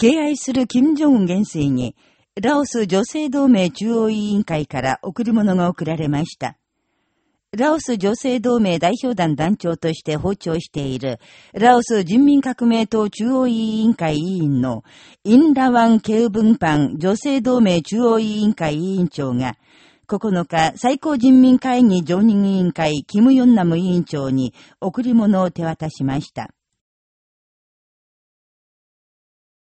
敬愛する金正恩元帥に、ラオス女性同盟中央委員会から贈り物が贈られました。ラオス女性同盟代表団団長として訪朝している、ラオス人民革命党中央委員会委員の、インラワン・ケウブンパン女性同盟中央委員会委員長が、9日、最高人民会議常任委員会、キム・ヨンナム委員長に贈り物を手渡しました。